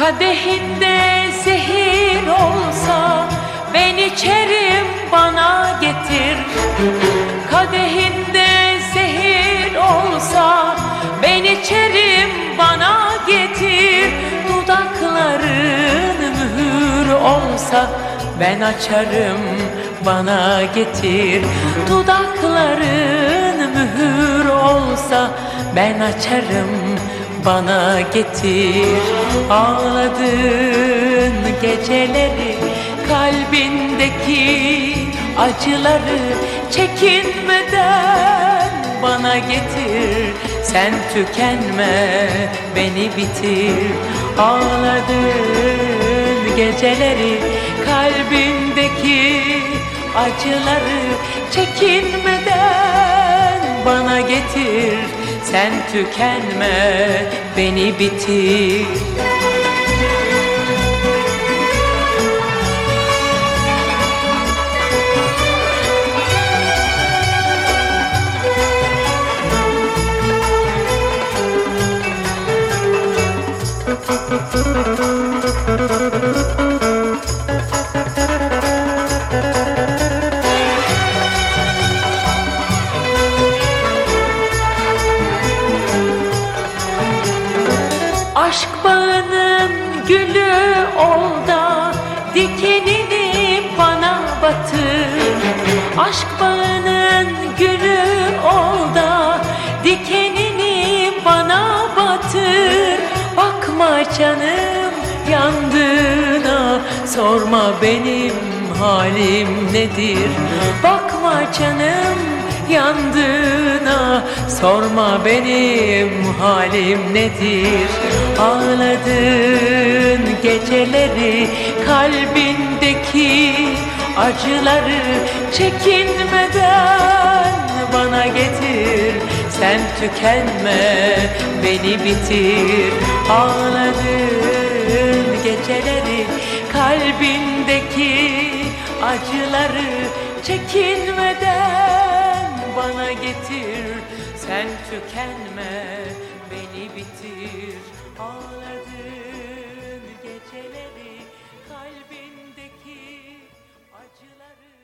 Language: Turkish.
Kadehinde zehir olsa ben içerim bana getir. Kadehinde zehir olsa ben içerim bana getir. Dudakların mühür olsa ben açarım bana getir. Dudakların mühür olsa ben açarım bana getir. Ağladığın geceleri kalbindeki acıları çekinmeden bana getir. Sen tükenme beni bitir. Ağladığın geceleri kalbindeki acıları çekinmeden bana getir sen tükenme beni bitir Aşk bağının gülü ol da dikenini bana batır Aşk bağının gülü ol da dikenini bana batır Bakma canım yandığına sorma benim halim nedir. Bakma canım yandığına sorma benim halim nedir? Ağladığın geceleri kalbindeki acıları çekinmeden bana getir. Sen tükenme beni bitir. Ağladığın geceleri kalbindeki acıları çekinmeden bana getir. Sen tükenme beni bitir. Ağladığım geceleri kalbindeki acıları